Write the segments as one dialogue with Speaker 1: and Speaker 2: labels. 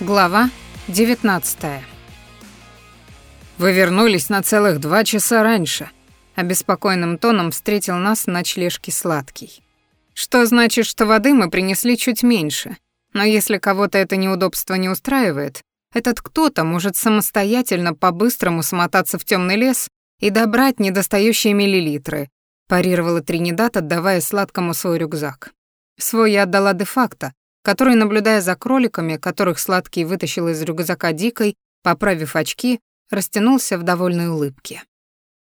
Speaker 1: Глава 19. Вы вернулись на целых два часа раньше. Обеспокоенным тоном встретил нас на ночлежке Сладкий. Что значит, что воды мы принесли чуть меньше. Но если кого-то это неудобство не устраивает, этот кто-то может самостоятельно по-быстрому смотаться в темный лес и добрать недостающие миллилитры, парировала Тринидад, отдавая сладкому свой рюкзак. Свой я отдала де-факто, который, наблюдая за кроликами, которых сладкий вытащил из рюкзака дикой, поправив очки, растянулся в довольной улыбке.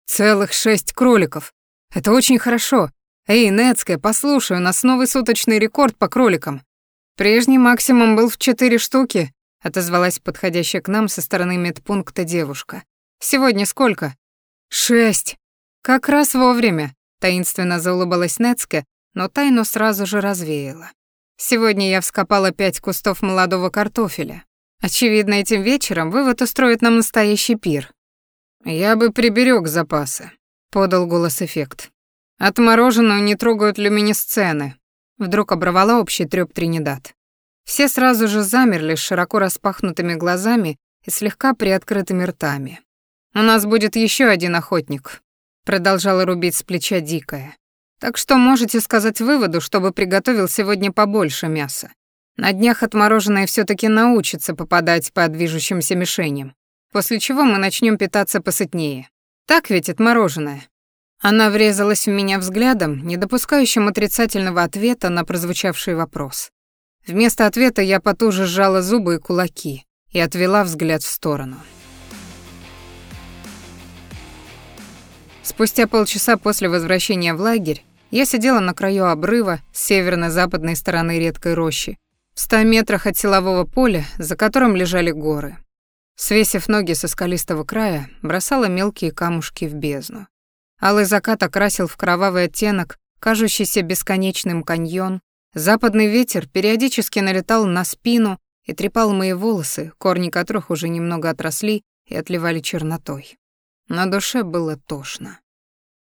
Speaker 1: «Целых шесть кроликов! Это очень хорошо! Эй, Нецкая, послушай, у нас новый суточный рекорд по кроликам!» «Прежний максимум был в четыре штуки», — отозвалась подходящая к нам со стороны медпункта девушка. «Сегодня сколько?» «Шесть!» «Как раз вовремя», — таинственно заулыбалась Нецке, но тайну сразу же развеяла. Сегодня я вскопала пять кустов молодого картофеля. Очевидно, этим вечером вывод устроит нам настоящий пир. Я бы приберег запасы, подал голос эффект. Отмороженную не трогают люминесцены. Вдруг оборвала общий трёп Тринидад. Все сразу же замерли с широко распахнутыми глазами и слегка приоткрытыми ртами. «У нас будет еще один охотник», — продолжала рубить с плеча Дикая. Так что можете сказать выводу, чтобы приготовил сегодня побольше мяса. На днях отмороженное все таки научится попадать по движущимся мишеням, после чего мы начнем питаться посытнее. Так ведь отмороженное? Она врезалась в меня взглядом, не допускающим отрицательного ответа на прозвучавший вопрос. Вместо ответа я потуже сжала зубы и кулаки и отвела взгляд в сторону. Спустя полчаса после возвращения в лагерь я сидела на краю обрыва с северно-западной стороны редкой рощи, в ста метрах от силового поля, за которым лежали горы. Свесив ноги со скалистого края, бросала мелкие камушки в бездну. Алый закат окрасил в кровавый оттенок кажущийся бесконечным каньон. Западный ветер периодически налетал на спину и трепал мои волосы, корни которых уже немного отросли и отливали чернотой. На душе было тошно.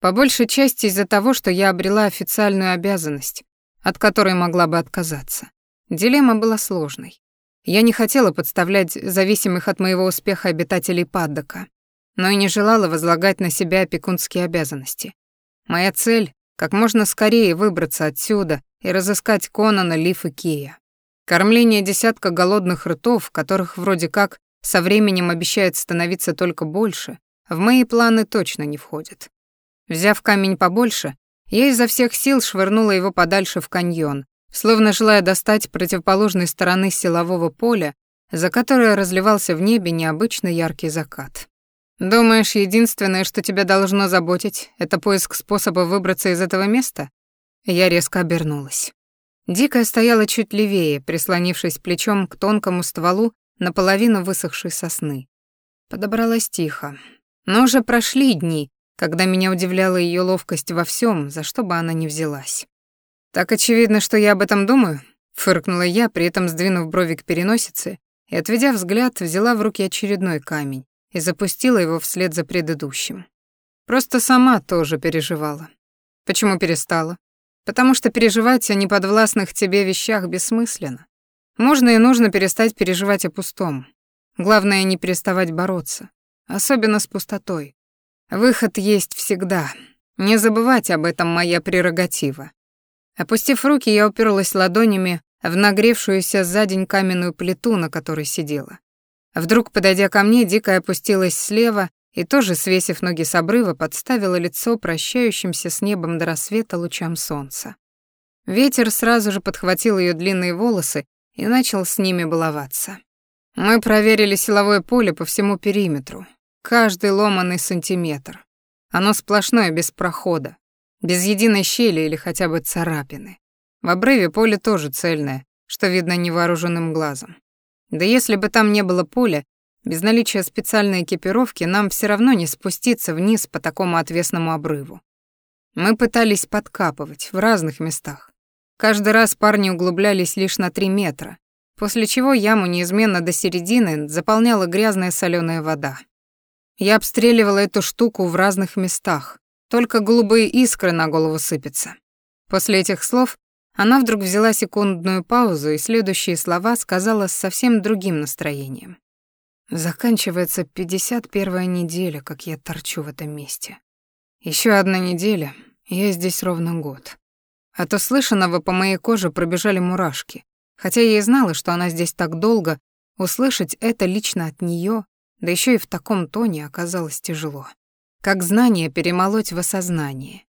Speaker 1: По большей части из-за того, что я обрела официальную обязанность, от которой могла бы отказаться. Дилемма была сложной. Я не хотела подставлять зависимых от моего успеха обитателей Паддока, но и не желала возлагать на себя опекунские обязанности. Моя цель — как можно скорее выбраться отсюда и разыскать Конана, Лиф и Кия. Кормление десятка голодных ртов, которых вроде как со временем обещает становиться только больше, в мои планы точно не входит. Взяв камень побольше, я изо всех сил швырнула его подальше в каньон, словно желая достать противоположной стороны силового поля, за которое разливался в небе необычно яркий закат. «Думаешь, единственное, что тебя должно заботить, это поиск способа выбраться из этого места?» Я резко обернулась. Дикая стояла чуть левее, прислонившись плечом к тонкому стволу наполовину высохшей сосны. Подобралась тихо. Но уже прошли дни, когда меня удивляла ее ловкость во всем, за что бы она ни взялась. «Так очевидно, что я об этом думаю», — фыркнула я, при этом сдвинув брови к переносице, и, отведя взгляд, взяла в руки очередной камень и запустила его вслед за предыдущим. Просто сама тоже переживала. Почему перестала? Потому что переживать о неподвластных тебе вещах бессмысленно. Можно и нужно перестать переживать о пустом. Главное, не переставать бороться. Особенно с пустотой. Выход есть всегда. Не забывать об этом моя прерогатива. Опустив руки, я уперлась ладонями в нагревшуюся за день каменную плиту, на которой сидела. Вдруг, подойдя ко мне, дикая опустилась слева и тоже, свесив ноги с обрыва, подставила лицо прощающимся с небом до рассвета лучам солнца. Ветер сразу же подхватил ее длинные волосы и начал с ними баловаться. Мы проверили силовое поле по всему периметру. Каждый ломанный сантиметр. Оно сплошное, без прохода, без единой щели или хотя бы царапины. В обрыве поле тоже цельное, что видно невооруженным глазом. Да если бы там не было поля, без наличия специальной экипировки нам все равно не спуститься вниз по такому отвесному обрыву. Мы пытались подкапывать в разных местах. Каждый раз парни углублялись лишь на три метра, после чего яму неизменно до середины заполняла грязная соленая вода. Я обстреливала эту штуку в разных местах. Только голубые искры на голову сыпятся. После этих слов Она вдруг взяла секундную паузу и следующие слова сказала с совсем другим настроением. Заканчивается 51-я неделя, как я торчу в этом месте. Еще одна неделя, я здесь ровно год. От услышанного по моей коже пробежали мурашки. Хотя я и знала, что она здесь так долго, услышать это лично от нее, да еще и в таком тоне, оказалось тяжело. Как знание перемолоть в осознание.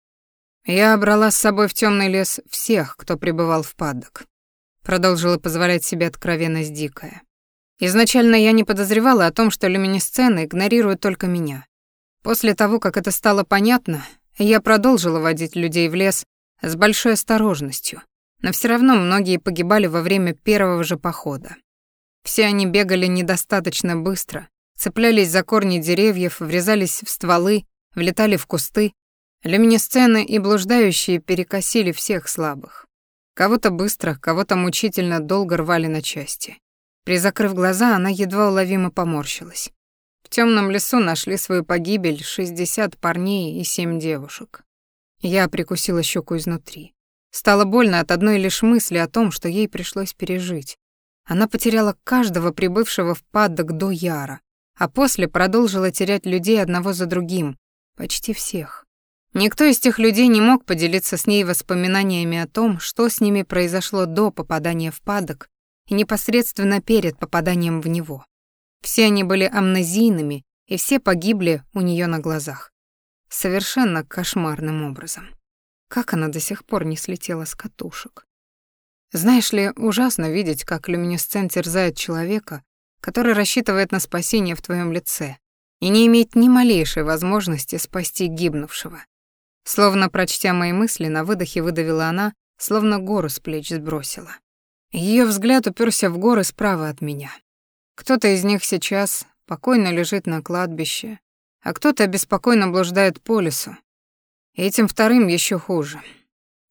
Speaker 1: Я брала с собой в темный лес всех, кто пребывал в падок. Продолжила позволять себе откровенность дикая. Изначально я не подозревала о том, что люминесцены игнорируют только меня. После того, как это стало понятно, я продолжила водить людей в лес с большой осторожностью, но все равно многие погибали во время первого же похода. Все они бегали недостаточно быстро, цеплялись за корни деревьев, врезались в стволы, влетали в кусты, Люминесцены и блуждающие перекосили всех слабых. Кого-то быстро, кого-то мучительно долго рвали на части. Призакрыв глаза, она едва уловимо поморщилась. В темном лесу нашли свою погибель 60 парней и 7 девушек. Я прикусила щеку изнутри. Стало больно от одной лишь мысли о том, что ей пришлось пережить. Она потеряла каждого прибывшего в падок до Яра, а после продолжила терять людей одного за другим, почти всех. Никто из тех людей не мог поделиться с ней воспоминаниями о том, что с ними произошло до попадания в падок и непосредственно перед попаданием в него. Все они были амнезийными, и все погибли у нее на глазах. Совершенно кошмарным образом. Как она до сих пор не слетела с катушек? Знаешь ли, ужасно видеть, как люминесцент терзает человека, который рассчитывает на спасение в твоем лице и не имеет ни малейшей возможности спасти гибнувшего. Словно прочтя мои мысли, на выдохе выдавила она, словно гору с плеч сбросила. Ее взгляд уперся в горы справа от меня. Кто-то из них сейчас покойно лежит на кладбище, а кто-то беспокойно блуждает по лесу. Этим вторым еще хуже.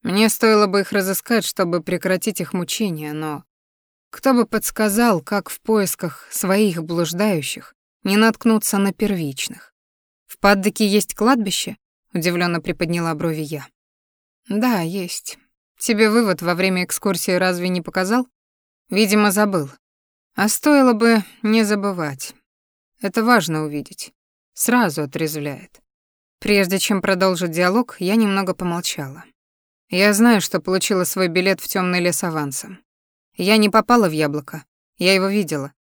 Speaker 1: Мне стоило бы их разыскать, чтобы прекратить их мучения, но кто бы подсказал, как в поисках своих блуждающих не наткнуться на первичных? В Паддыке есть кладбище? Удивленно приподняла брови я. Да, есть. Тебе вывод во время экскурсии разве не показал? Видимо, забыл. А стоило бы не забывать. Это важно увидеть. Сразу отрезвляет. Прежде чем продолжить диалог, я немного помолчала. Я знаю, что получила свой билет в темный лес авансом. Я не попала в яблоко. Я его видела.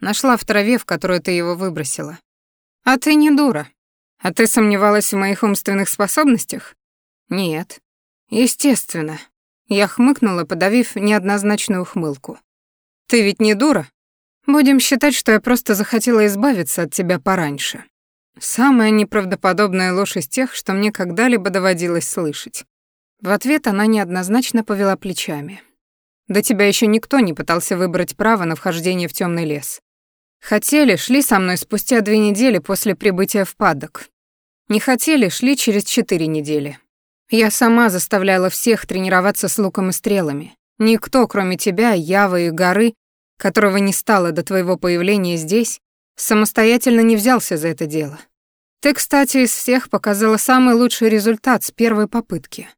Speaker 1: Нашла в траве, в которую ты его выбросила. А ты не дура. А ты сомневалась в моих умственных способностях? Нет. Естественно. Я хмыкнула, подавив неоднозначную ухмылку. Ты ведь не дура? Будем считать, что я просто захотела избавиться от тебя пораньше. Самая неправдоподобная ложь из тех, что мне когда-либо доводилось слышать. В ответ она неоднозначно повела плечами. До тебя еще никто не пытался выбрать право на вхождение в темный лес. Хотели, шли со мной спустя две недели после прибытия в падок. Не хотели, шли через четыре недели. Я сама заставляла всех тренироваться с луком и стрелами. Никто, кроме тебя, Явы и Горы, которого не стало до твоего появления здесь, самостоятельно не взялся за это дело. Ты, кстати, из всех показала самый лучший результат с первой попытки.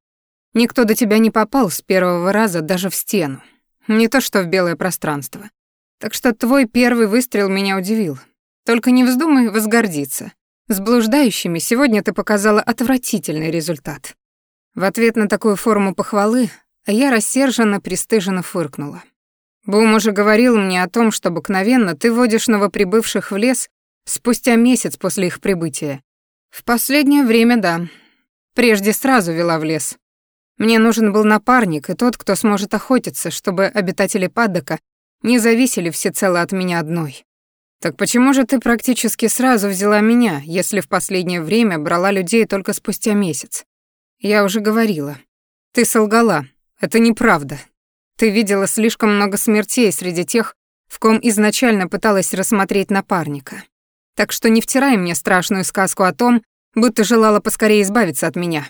Speaker 1: Никто до тебя не попал с первого раза даже в стену. Не то что в белое пространство. Так что твой первый выстрел меня удивил. Только не вздумай возгордиться. С блуждающими сегодня ты показала отвратительный результат. В ответ на такую форму похвалы я рассерженно, пристыженно фыркнула. Бум уже говорил мне о том, что обыкновенно ты водишь новоприбывших в лес спустя месяц после их прибытия. В последнее время, да. Прежде сразу вела в лес. Мне нужен был напарник и тот, кто сможет охотиться, чтобы обитатели Паддока не зависели всецело от меня одной. Так почему же ты практически сразу взяла меня, если в последнее время брала людей только спустя месяц? Я уже говорила. Ты солгала. Это неправда. Ты видела слишком много смертей среди тех, в ком изначально пыталась рассмотреть напарника. Так что не втирай мне страшную сказку о том, будто желала поскорее избавиться от меня.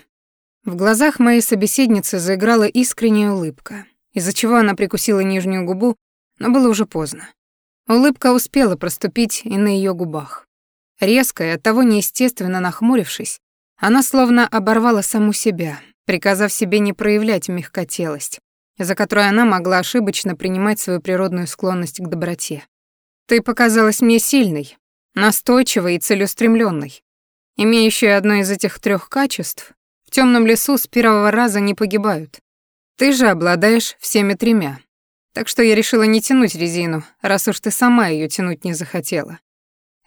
Speaker 1: В глазах моей собеседницы заиграла искренняя улыбка, из-за чего она прикусила нижнюю губу но было уже поздно. Улыбка успела проступить и на ее губах. Резко и оттого неестественно нахмурившись, она словно оборвала саму себя, приказав себе не проявлять мягкотелость, за которой она могла ошибочно принимать свою природную склонность к доброте. Ты показалась мне сильной, настойчивой и целеустремленной, имеющей одно из этих трех качеств. В темном лесу с первого раза не погибают. Ты же обладаешь всеми тремя. Так что я решила не тянуть резину, раз уж ты сама ее тянуть не захотела.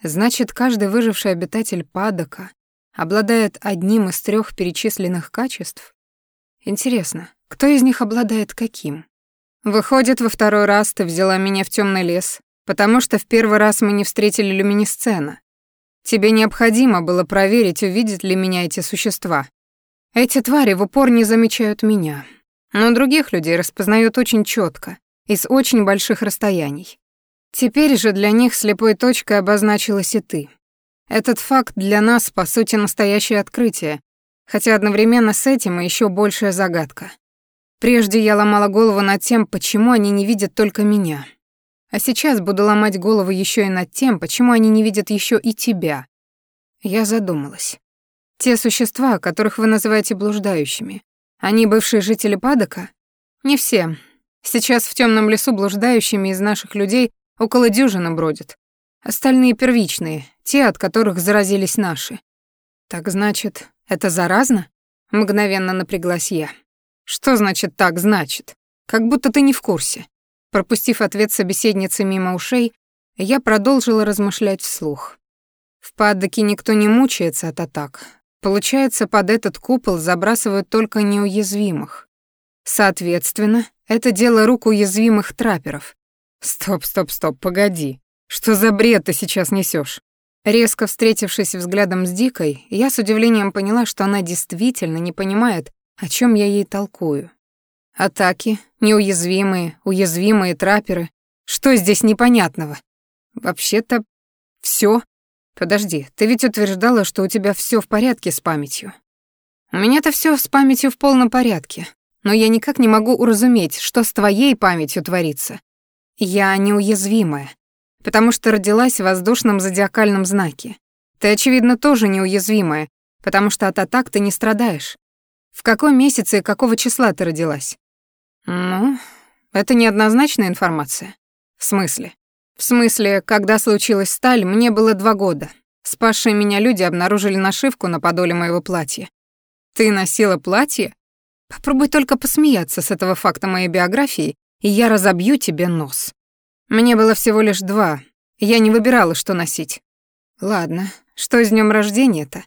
Speaker 1: Значит, каждый выживший обитатель падока обладает одним из трех перечисленных качеств? Интересно, кто из них обладает каким? Выходит, во второй раз ты взяла меня в темный лес, потому что в первый раз мы не встретили люминесцена. Тебе необходимо было проверить, увидят ли меня эти существа. Эти твари в упор не замечают меня, но других людей распознают очень четко, из очень больших расстояний. Теперь же для них слепой точкой обозначилась и ты. Этот факт для нас, по сути, настоящее открытие, хотя одновременно с этим и еще большая загадка. Прежде я ломала голову над тем, почему они не видят только меня. А сейчас буду ломать голову еще и над тем, почему они не видят еще и тебя. Я задумалась. Те существа, которых вы называете блуждающими, они бывшие жители Падока? Не все. Сейчас в темном лесу блуждающими из наших людей около дюжины бродят. Остальные первичные, те, от которых заразились наши. Так значит, это заразно? Мгновенно напряглась я. Что значит так значит? Как будто ты не в курсе. Пропустив ответ собеседницы мимо ушей, я продолжила размышлять вслух. В паддоке никто не мучается от атак. Получается, под этот купол забрасывают только неуязвимых. Соответственно, это дело рук уязвимых трапперов. Стоп, стоп, стоп, погоди. Что за бред ты сейчас несешь? Резко встретившись взглядом с Дикой, я с удивлением поняла, что она действительно не понимает, о чем я ей толкую. Атаки, неуязвимые, уязвимые трапперы. Что здесь непонятного? Вообще-то все. Подожди, ты ведь утверждала, что у тебя все в порядке с памятью. У меня-то все с памятью в полном порядке, но я никак не могу уразуметь, что с твоей памятью творится. Я неуязвимая, потому что родилась в воздушном зодиакальном знаке. Ты, очевидно, тоже неуязвимая, потому что от атак ты не страдаешь. В каком месяце и какого числа ты родилась? Ну, это неоднозначная информация. В смысле? В смысле, когда случилась сталь, мне было два года. Спасшие меня люди обнаружили нашивку на подоле моего платья. Ты носила платье? Попробуй только посмеяться с этого факта моей биографии, и я разобью тебе нос. Мне было всего лишь два. Я не выбирала, что носить. Ладно, что с днем рождения-то?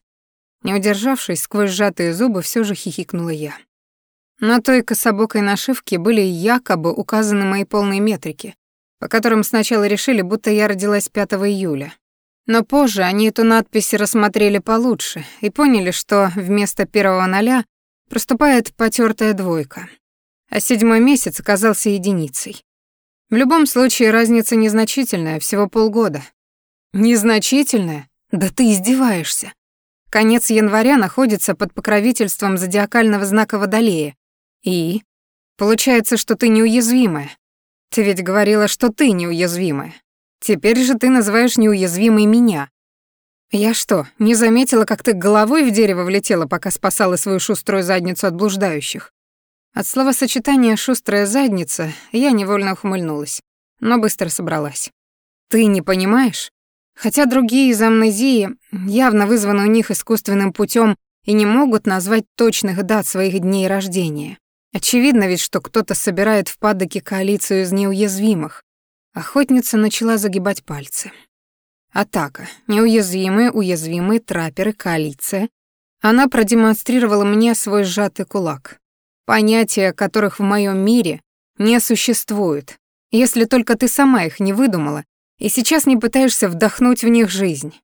Speaker 1: Не удержавшись, сквозь сжатые зубы все же хихикнула я. На той кособокой нашивке были якобы указаны мои полные метрики, по которым сначала решили, будто я родилась 5 июля. Но позже они эту надпись рассмотрели получше и поняли, что вместо первого ноля проступает потертая двойка, а седьмой месяц оказался единицей. В любом случае разница незначительная, всего полгода. Незначительная? Да ты издеваешься. Конец января находится под покровительством зодиакального знака Водолея. И? Получается, что ты неуязвимая. Ты ведь говорила, что ты неуязвимая. Теперь же ты называешь неуязвимой меня. Я что, не заметила, как ты головой в дерево влетела, пока спасала свою шуструю задницу от блуждающих? От словосочетания «шустрая задница» я невольно ухмыльнулась, но быстро собралась. «Ты не понимаешь? Хотя другие из амнезии явно вызваны у них искусственным путем и не могут назвать точных дат своих дней рождения. Очевидно ведь, что кто-то собирает в падоке коалицию из неуязвимых. Охотница начала загибать пальцы. Атака. Неуязвимые, уязвимые, трапперы, коалиция. Она продемонстрировала мне свой сжатый кулак понятия которых в моем мире не существует, если только ты сама их не выдумала и сейчас не пытаешься вдохнуть в них жизнь.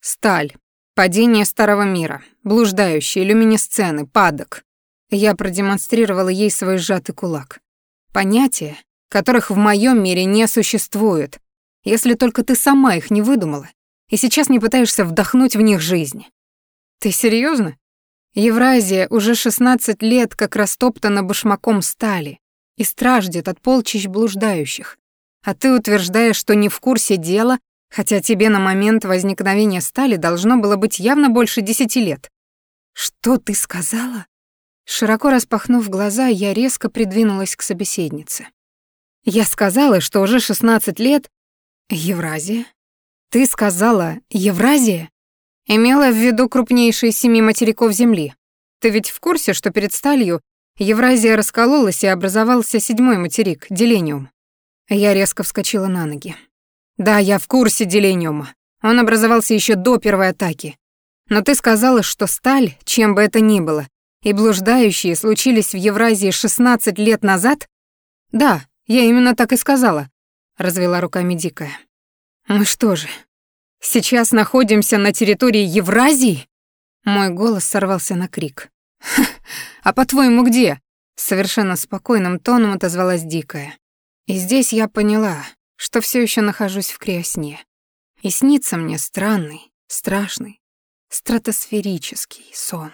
Speaker 1: Сталь, падение старого мира, блуждающие люминесцены, падок. Я продемонстрировала ей свой сжатый кулак. Понятия, которых в моем мире не существует, если только ты сама их не выдумала и сейчас не пытаешься вдохнуть в них жизнь. Ты серьезно? Евразия уже 16 лет как растоптана башмаком стали и страждет от полчищ блуждающих. А ты утверждаешь, что не в курсе дела, хотя тебе на момент возникновения стали должно было быть явно больше десяти лет. Что ты сказала? Широко распахнув глаза, я резко придвинулась к собеседнице. Я сказала, что уже 16 лет... Евразия? Ты сказала Евразия? Имела в виду крупнейшие семи материков Земли. Ты ведь в курсе, что перед сталью Евразия раскололась и образовался седьмой материк, Делениум? Я резко вскочила на ноги. Да, я в курсе Делениума. Он образовался еще до первой атаки. Но ты сказала, что сталь, чем бы это ни было, и блуждающие случились в Евразии 16 лет назад? Да, я именно так и сказала, развела руками Дикая. Мы что же, сейчас находимся на территории Евразии? Мой голос сорвался на крик. «А по-твоему, где?» Совершенно спокойным тоном отозвалась Дикая. И здесь я поняла, что все еще нахожусь в криосне. И снится мне странный, страшный, стратосферический сон.